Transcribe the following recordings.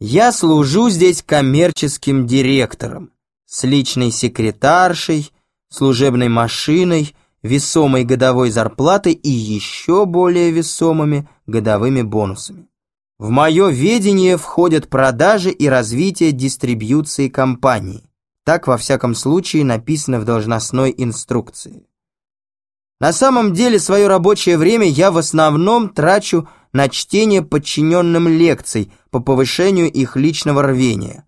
Я служу здесь коммерческим директором, с личной секретаршей, служебной машиной, весомой годовой зарплатой и еще более весомыми годовыми бонусами. В мое ведение входят продажи и развитие дистрибьюции компании. Так, во всяком случае, написано в должностной инструкции. На самом деле, свое рабочее время я в основном трачу на чтение подчиненным лекций по повышению их личного рвения.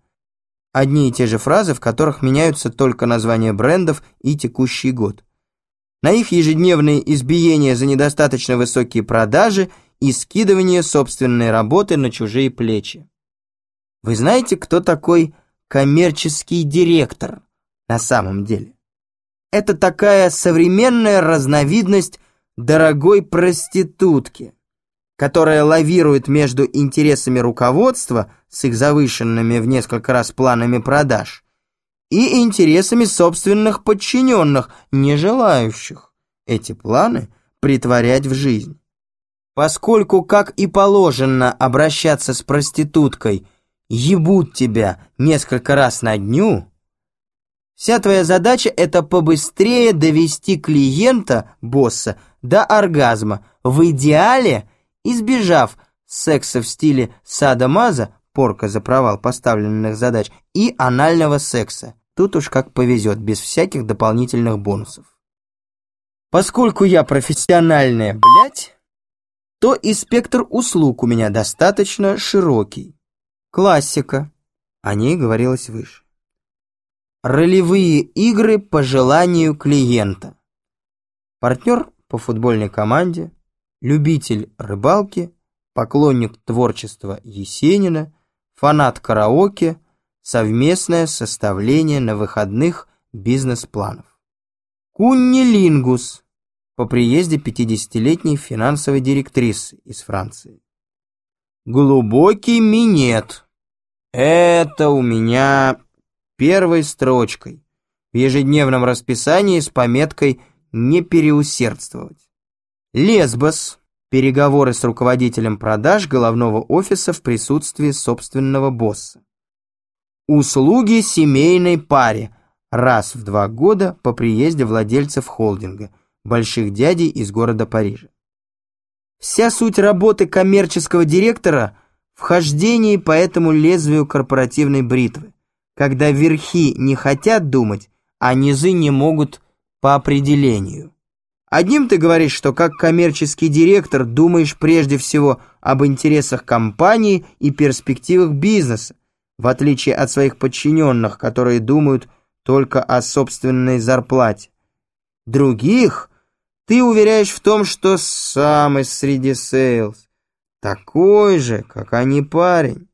Одни и те же фразы, в которых меняются только названия брендов и текущий год. На их ежедневные избиения за недостаточно высокие продажи и скидывание собственной работы на чужие плечи. Вы знаете, кто такой коммерческий директор на самом деле? Это такая современная разновидность дорогой проститутки которая лавирует между интересами руководства с их завышенными в несколько раз планами продаж и интересами собственных подчиненных, не желающих эти планы притворять в жизнь. Поскольку, как и положено, обращаться с проституткой ебут тебя несколько раз на дню, вся твоя задача это побыстрее довести клиента, босса, до оргазма, в идеале – избежав секса в стиле сада-маза, порка за провал поставленных задач, и анального секса. Тут уж как повезет, без всяких дополнительных бонусов. Поскольку я профессиональная, блядь, то и спектр услуг у меня достаточно широкий. Классика. О ней говорилось выше. Ролевые игры по желанию клиента. Партнер по футбольной команде, любитель рыбалки, поклонник творчества Есенина, фанат караоке, совместное составление на выходных бизнес-планов. Куннилингус по приезде 50-летней финансовой директрисы из Франции. Глубокий минет. Это у меня первой строчкой в ежедневном расписании с пометкой «Не переусердствовать». Лесбос. Переговоры с руководителем продаж головного офиса в присутствии собственного босса. Услуги семейной паре. Раз в два года по приезде владельцев холдинга, больших дядей из города Парижа. Вся суть работы коммерческого директора – в хождении по этому лезвию корпоративной бритвы, когда верхи не хотят думать, а низы не могут по определению. Одним ты говоришь, что как коммерческий директор думаешь прежде всего об интересах компании и перспективах бизнеса, в отличие от своих подчиненных, которые думают только о собственной зарплате. Других ты уверяешь в том, что свой среди sales, такой же, как они парень,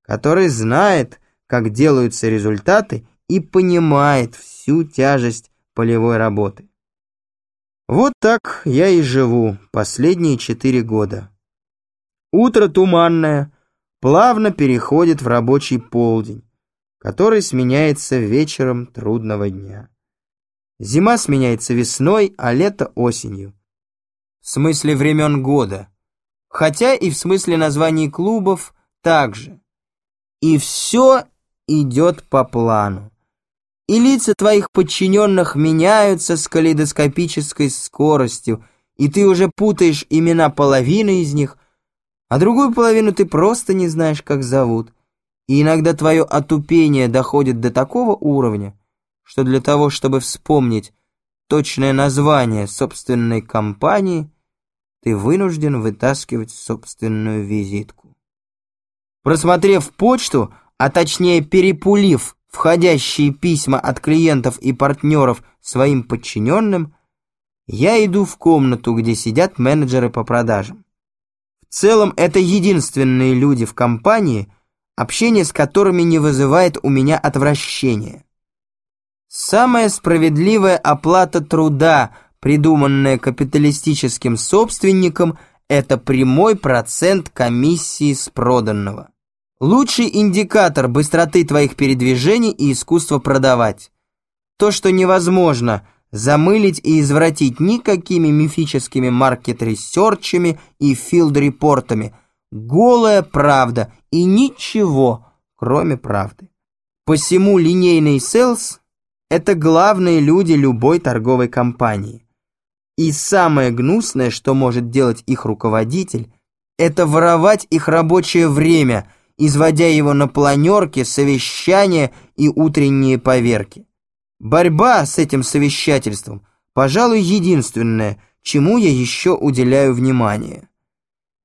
который знает, как делаются результаты и понимает всю тяжесть полевой работы. Вот так я и живу последние четыре года. Утро туманное плавно переходит в рабочий полдень, который сменяется вечером трудного дня. Зима сменяется весной, а лето осенью. В смысле времен года. Хотя и в смысле названий клубов также. И все идет по плану и лица твоих подчиненных меняются с калейдоскопической скоростью, и ты уже путаешь имена половины из них, а другую половину ты просто не знаешь, как зовут. И иногда твое отупение доходит до такого уровня, что для того, чтобы вспомнить точное название собственной компании, ты вынужден вытаскивать собственную визитку. Просмотрев почту, а точнее перепулив входящие письма от клиентов и партнеров своим подчиненным, я иду в комнату, где сидят менеджеры по продажам. В целом, это единственные люди в компании, общение с которыми не вызывает у меня отвращения. Самая справедливая оплата труда, придуманная капиталистическим собственником, это прямой процент комиссии с проданного. Лучший индикатор быстроты твоих передвижений и искусства продавать. То, что невозможно замылить и извратить никакими мифическими маркет-ресерчами и филд-репортами, голая правда и ничего, кроме правды. Посему линейный селс – это главные люди любой торговой компании. И самое гнусное, что может делать их руководитель, это воровать их рабочее время, изводя его на планерки, совещания и утренние поверки. Борьба с этим совещательством, пожалуй, единственное, чему я еще уделяю внимание.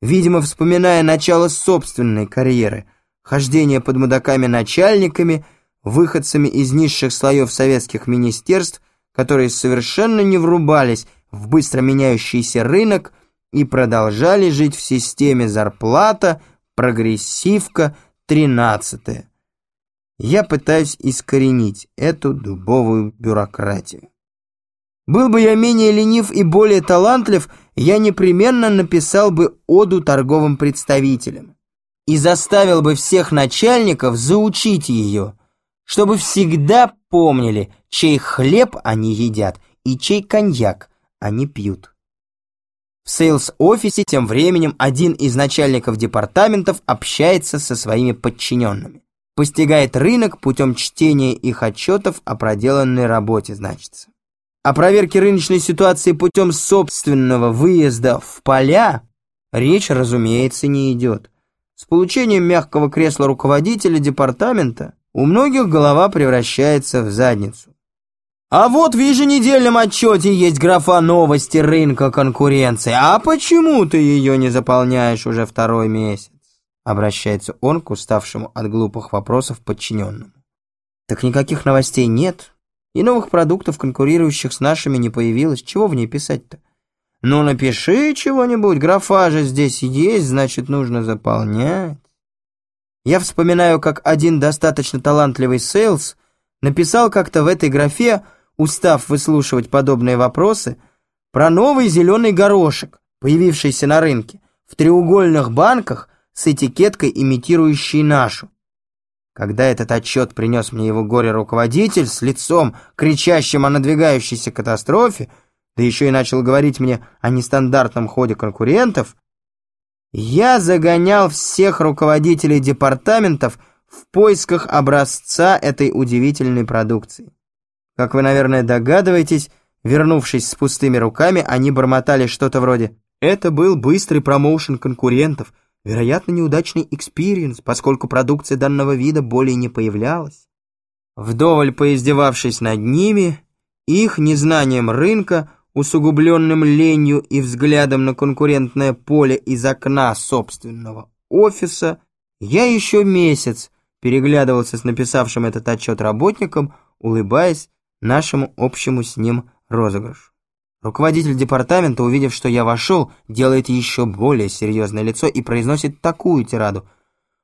Видимо, вспоминая начало собственной карьеры, хождение под мудаками-начальниками, выходцами из низших слоев советских министерств, которые совершенно не врубались в быстро меняющийся рынок и продолжали жить в системе зарплата, прогрессивка, тринадцатая. Я пытаюсь искоренить эту дубовую бюрократию. Был бы я менее ленив и более талантлив, я непременно написал бы оду торговым представителям и заставил бы всех начальников заучить ее, чтобы всегда помнили, чей хлеб они едят и чей коньяк они пьют. В sales-офисе тем временем один из начальников департаментов общается со своими подчиненными. Постигает рынок путем чтения их отчетов о проделанной работе, значится. О проверке рыночной ситуации путем собственного выезда в поля речь, разумеется, не идет. С получением мягкого кресла руководителя департамента у многих голова превращается в задницу. А вот в еженедельном отчете есть графа новости рынка конкуренции. А почему ты ее не заполняешь уже второй месяц? Обращается он к уставшему от глупых вопросов подчиненному. Так никаких новостей нет, и новых продуктов, конкурирующих с нашими, не появилось. Чего в ней писать-то? Ну, напиши чего-нибудь, графа же здесь есть, значит, нужно заполнять. Я вспоминаю, как один достаточно талантливый sales написал как-то в этой графе, устав выслушивать подобные вопросы, про новый зеленый горошек, появившийся на рынке, в треугольных банках с этикеткой, имитирующей нашу. Когда этот отчет принес мне его горе-руководитель с лицом, кричащим о надвигающейся катастрофе, да еще и начал говорить мне о нестандартном ходе конкурентов, я загонял всех руководителей департаментов в поисках образца этой удивительной продукции. Как вы, наверное, догадываетесь, вернувшись с пустыми руками, они бормотали что-то вроде «Это был быстрый промоушен конкурентов», Вероятно, неудачный experience, поскольку продукция данного вида более не появлялась. Вдоволь поиздевавшись над ними, их незнанием рынка, усугубленным ленью и взглядом на конкурентное поле из окна собственного офиса, я еще месяц переглядывался с написавшим этот отчет работником, улыбаясь нашему общему с ним розыгрышу. Руководитель департамента, увидев, что я вошел, делает еще более серьезное лицо и произносит такую тираду.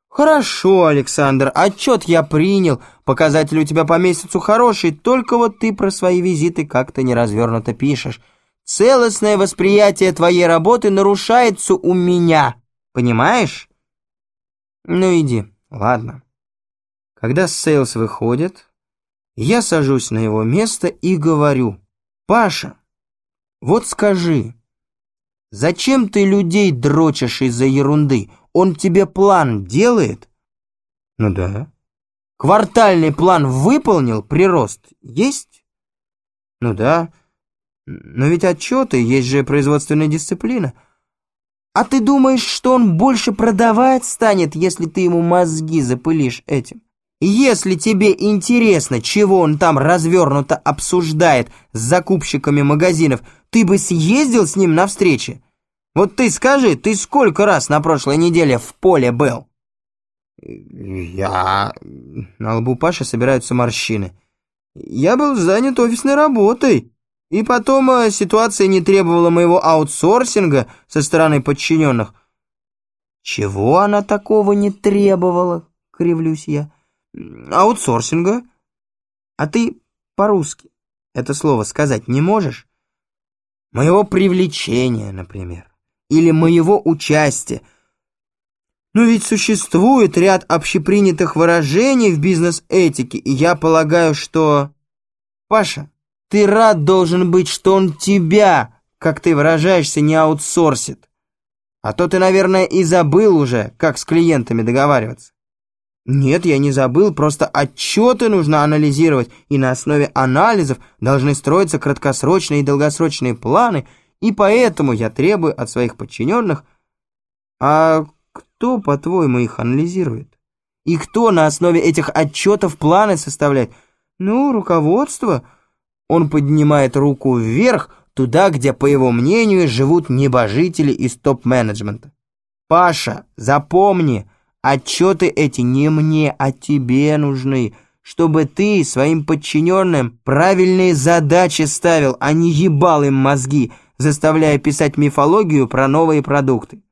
«Хорошо, Александр, отчет я принял, показатели у тебя по месяцу хорошие, только вот ты про свои визиты как-то неразвернуто пишешь. Целостное восприятие твоей работы нарушается у меня, понимаешь?» «Ну иди, ладно». Когда Сейлс выходит, я сажусь на его место и говорю, «Паша, вот скажи, зачем ты людей дрочишь из-за ерунды? Он тебе план делает? Ну да. Квартальный план выполнил, прирост есть? Ну да. Но ведь отчеты, есть же производственная дисциплина. А ты думаешь, что он больше продавать станет, если ты ему мозги запылишь этим? Если тебе интересно, чего он там развернуто обсуждает с закупщиками магазинов, ты бы съездил с ним на встречи? Вот ты скажи, ты сколько раз на прошлой неделе в поле был? Я... На лбу Паши собираются морщины. Я был занят офисной работой. И потом э, ситуация не требовала моего аутсорсинга со стороны подчиненных. Чего она такого не требовала, кривлюсь я аутсорсинга. А ты по-русски это слово сказать не можешь? Моего привлечения, например, или моего участия. Но ведь существует ряд общепринятых выражений в бизнес-этике, и я полагаю, что... Паша, ты рад должен быть, что он тебя, как ты выражаешься, не аутсорсит. А то ты, наверное, и забыл уже, как с клиентами договариваться. Нет, я не забыл, просто отчеты нужно анализировать, и на основе анализов должны строиться краткосрочные и долгосрочные планы, и поэтому я требую от своих подчиненных... А кто, по-твоему, их анализирует? И кто на основе этих отчетов планы составляет? Ну, руководство. Он поднимает руку вверх, туда, где, по его мнению, живут небожители из топ-менеджмента. Паша, запомни, Отчеты эти не мне, а тебе нужны, чтобы ты своим подчиненным правильные задачи ставил, а не ебал им мозги, заставляя писать мифологию про новые продукты.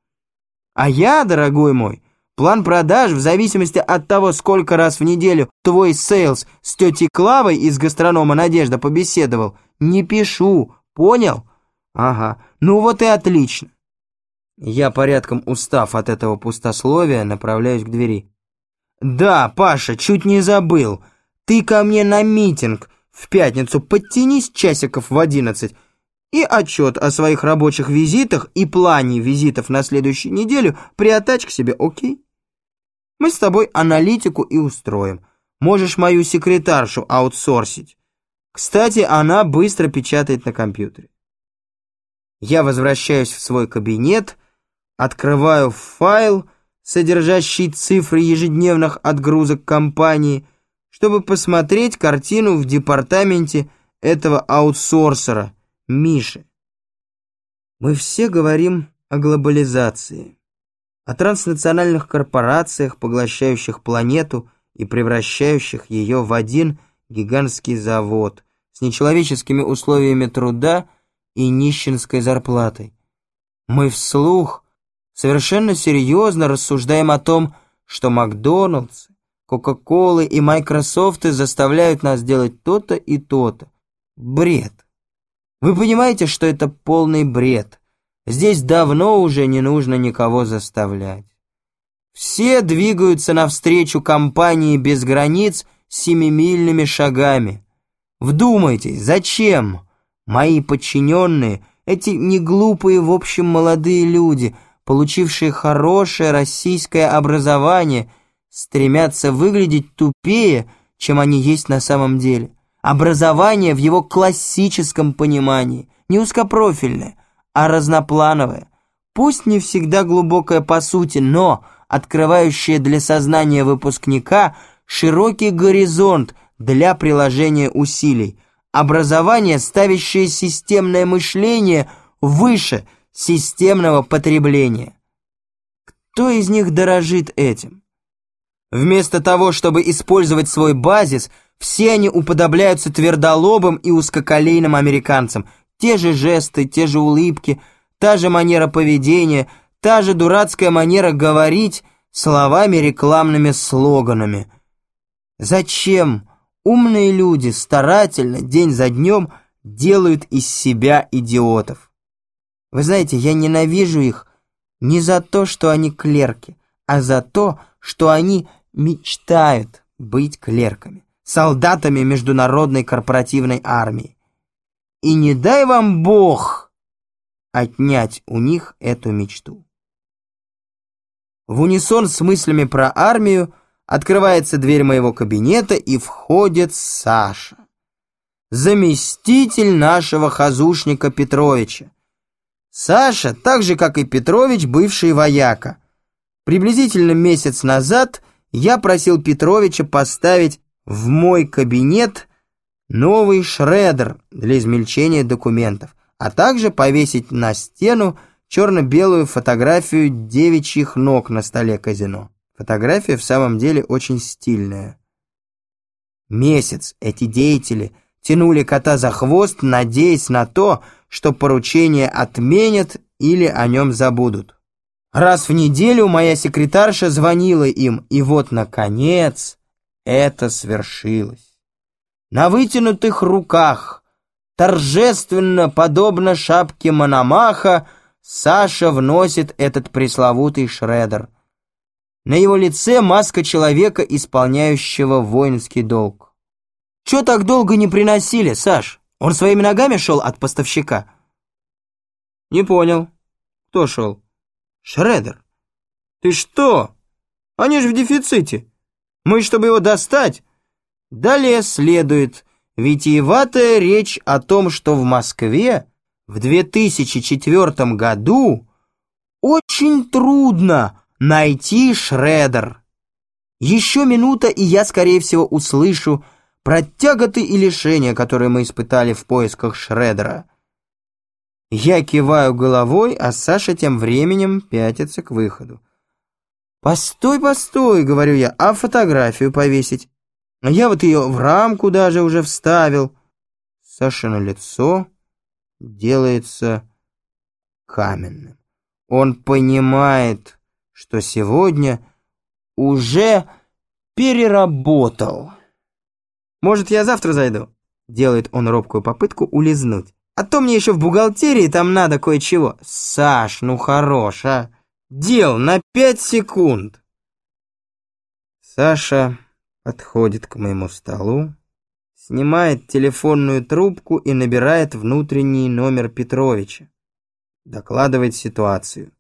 А я, дорогой мой, план продаж в зависимости от того, сколько раз в неделю твой sales с тетей Клавой из гастронома Надежда побеседовал, не пишу, понял? Ага, ну вот и отлично. Я, порядком устав от этого пустословия, направляюсь к двери. «Да, Паша, чуть не забыл. Ты ко мне на митинг в пятницу подтянись часиков в одиннадцать и отчет о своих рабочих визитах и плане визитов на следующую неделю приотачь к себе, окей? Мы с тобой аналитику и устроим. Можешь мою секретаршу аутсорсить. Кстати, она быстро печатает на компьютере. Я возвращаюсь в свой кабинет, Открываю файл, содержащий цифры ежедневных отгрузок компании, чтобы посмотреть картину в департаменте этого аутсорсера, Миши. Мы все говорим о глобализации, о транснациональных корпорациях, поглощающих планету и превращающих ее в один гигантский завод с нечеловеческими условиями труда и нищенской зарплатой. Мы вслух совершенно серьезно рассуждаем о том, что Макдоналдс, Кока-Колы и Майкрософты заставляют нас делать то-то и то-то. Бред. Вы понимаете, что это полный бред. Здесь давно уже не нужно никого заставлять. Все двигаются навстречу компании без границ семимильными шагами. Вдумайтесь, зачем? Мои подчиненные, эти неглупые в общем молодые люди – получившие хорошее российское образование, стремятся выглядеть тупее, чем они есть на самом деле. Образование в его классическом понимании, не узкопрофильное, а разноплановое. Пусть не всегда глубокое по сути, но открывающее для сознания выпускника широкий горизонт для приложения усилий. Образование, ставящее системное мышление выше – системного потребления. Кто из них дорожит этим? Вместо того, чтобы использовать свой базис, все они уподобляются твердолобым и узкоколейным американцам. Те же жесты, те же улыбки, та же манера поведения, та же дурацкая манера говорить словами рекламными слоганами. Зачем умные люди старательно день за днем делают из себя идиотов? Вы знаете, я ненавижу их не за то, что они клерки, а за то, что они мечтают быть клерками, солдатами международной корпоративной армии. И не дай вам Бог отнять у них эту мечту. В унисон с мыслями про армию открывается дверь моего кабинета и входит Саша, заместитель нашего хазушника Петровича, Саша, так же как и Петрович, бывший вояка. Приблизительно месяц назад я просил Петровича поставить в мой кабинет новый шредер для измельчения документов, а также повесить на стену черно-белую фотографию девичьих ног на столе казино. Фотография в самом деле очень стильная. Месяц эти деятели тянули кота за хвост, надеясь на то, что поручение отменят или о нем забудут. Раз в неделю моя секретарша звонила им, и вот, наконец, это свершилось. На вытянутых руках, торжественно, подобно шапке Мономаха, Саша вносит этот пресловутый шредер. На его лице маска человека, исполняющего воинский долг. «Чё так долго не приносили, Саш?» Он своими ногами шел от поставщика?» «Не понял. Кто шел?» Шредер, ты что? Они же в дефиците. Мы, чтобы его достать... Далее следует витиеватая речь о том, что в Москве в 2004 году очень трудно найти шредер. Еще минута, и я, скорее всего, услышу про тяготы и лишения, которые мы испытали в поисках шредера. Я киваю головой, а Саша тем временем пятится к выходу. «Постой, постой», — говорю я, — «а фотографию повесить?» Я вот ее в рамку даже уже вставил. Саша на лицо делается каменным. Он понимает, что сегодня уже переработал. «Может, я завтра зайду?» Делает он робкую попытку улизнуть. «А то мне еще в бухгалтерии там надо кое-чего». «Саш, ну хорош, а! Дел на пять секунд!» Саша подходит к моему столу, снимает телефонную трубку и набирает внутренний номер Петровича. Докладывает ситуацию.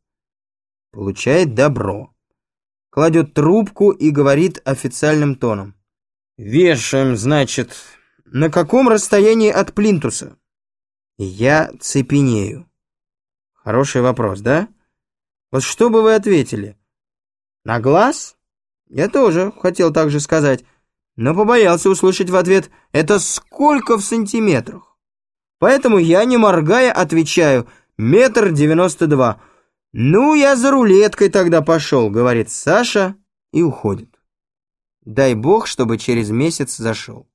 Получает добро. Кладет трубку и говорит официальным тоном. «Вешаем, значит, на каком расстоянии от плинтуса?» Я цепенею. Хороший вопрос, да? Вот что бы вы ответили? На глаз? Я тоже хотел так же сказать, но побоялся услышать в ответ «это сколько в сантиметрах?». Поэтому я, не моргая, отвечаю «метр девяносто два». «Ну, я за рулеткой тогда пошел», — говорит Саша и уходит. Дай бог, чтобы через месяц зашел.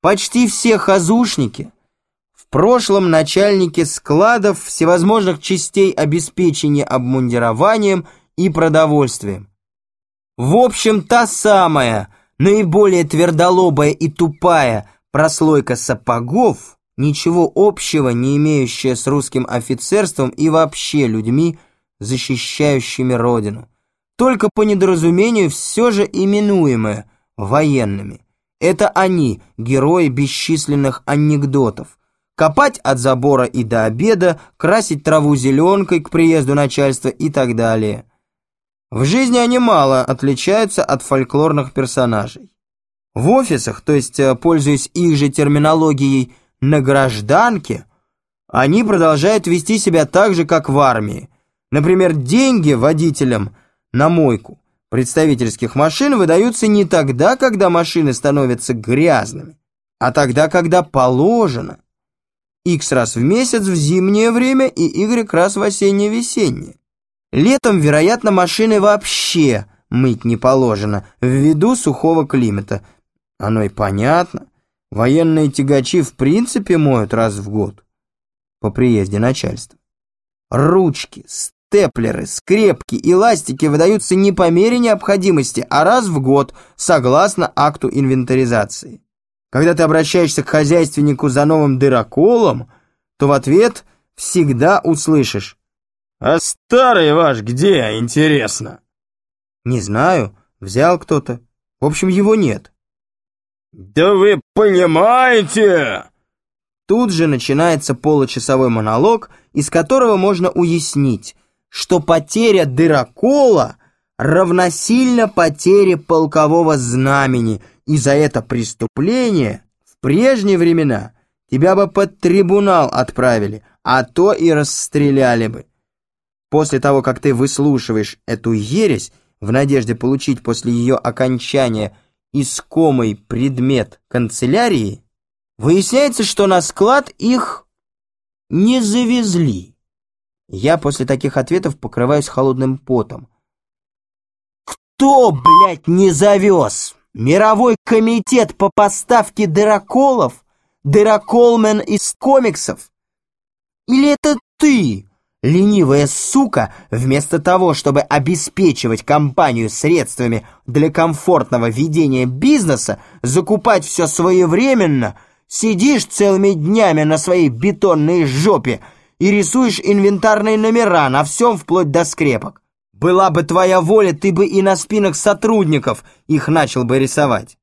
Почти все хазушники, в прошлом начальники складов всевозможных частей обеспечения обмундированием и продовольствием. В общем, та самая, наиболее твердолобая и тупая прослойка сапогов, ничего общего не имеющая с русским офицерством и вообще людьми, защищающими родину. Только по недоразумению все же именуемые военными. Это они, герои бесчисленных анекдотов. Копать от забора и до обеда, красить траву зеленкой к приезду начальства и так далее. В жизни они мало отличаются от фольклорных персонажей. В офисах, то есть, э, пользуясь их же терминологией «на гражданке», они продолжают вести себя так же, как в армии. Например, деньги водителям на мойку представительских машин выдаются не тогда, когда машины становятся грязными, а тогда, когда положено. X раз в месяц в зимнее время и Y раз в осенне-весеннее. Летом, вероятно, машины вообще мыть не положено, ввиду сухого климата. Оно и понятно. Военные тягачи в принципе моют раз в год по приезде начальства. Ручки, степлеры, скрепки и ластики выдаются не по мере необходимости, а раз в год, согласно акту инвентаризации. Когда ты обращаешься к хозяйственнику за новым дыроколом, то в ответ всегда услышишь «А старый ваш где, интересно?» «Не знаю, взял кто-то. В общем, его нет». «Да вы понимаете!» Тут же начинается получасовой монолог, из которого можно уяснить, что потеря дырокола равносильно потере полкового знамени, и за это преступление в прежние времена тебя бы под трибунал отправили, а то и расстреляли бы. После того, как ты выслушиваешь эту ересь, в надежде получить после ее окончания искомый предмет канцелярии, выясняется, что на склад их не завезли. Я после таких ответов покрываюсь холодным потом. Кто, блядь, не завез? Мировой комитет по поставке дыроколов? Дыроколмен из комиксов? Или это ты? Ленивая сука, вместо того, чтобы обеспечивать компанию средствами для комфортного ведения бизнеса, закупать все своевременно, сидишь целыми днями на своей бетонной жопе и рисуешь инвентарные номера на всем вплоть до скрепок. Была бы твоя воля, ты бы и на спинах сотрудников их начал бы рисовать.